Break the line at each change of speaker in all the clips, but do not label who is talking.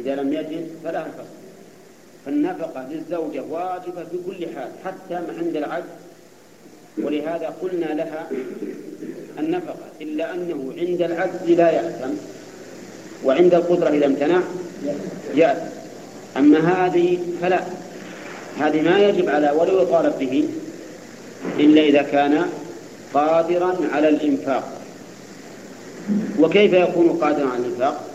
إذا لم يجد فلا الفصل فالنفقة للزوجة واجبة بكل حال حتى عند العجز. ولهذا قلنا لها النفقة إلا أنه عند العجز لا يأثم وعند القدرة إذا امتنع يأثم أما هذه فلا. هذه ما يجب على ولا يطالب به إلا إذا كان قادرا على الإنفاق. وكيف يكون قادرا على الإنفاق؟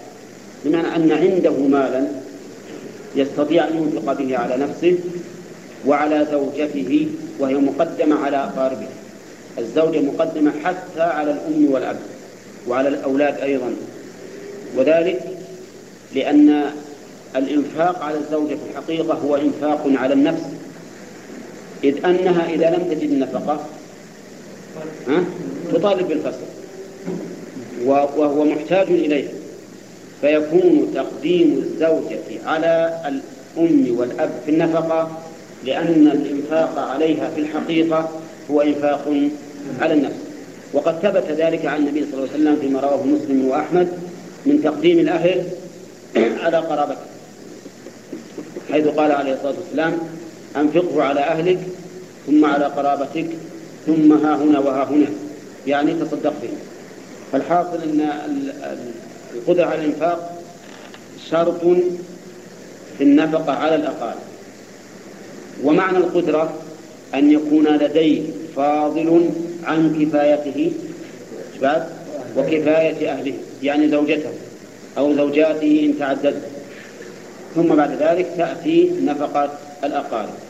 بمعنى أن عنده مالا يستطيع أن ينفق به على نفسه وعلى زوجته وهي مقدمة على أقاربه. الزوجة مقدمة حتى على الأم والأب وعلى الأولاد أيضا. وذلك لأن الإنفاق على الزوجة في الحقيقة هو إنفاق على النفس. إذ أنها إذا لم تجد النفقة تطالب بالفصل وهو محتاج إليه فيكون تقديم الزوجة على الأم والأب في النفقة لأن الإنفاق عليها في الحقيقة هو إنفاق على النفس. وقد ثبت ذلك عن النبي صلى الله عليه وسلم فيما رواه مسلم وأحمد من تقديم الأهل على قرابته حيث قال عليه الصلاة والسلام أنفقه على أهلك ثم على قرابتك ثم ها هنا وها هنا. يعني تصدق به. فالحاصل أن القدرة على الإنفاق شرط في النفقة على الأقارب. ومعنى القدرة أن يكون لديه فاضل عن كفايته شباب وكفاية أهله يعني زوجته أو زوجاته إن تعدد. ثم بعد ذلك تأتي نفقة الأقارب.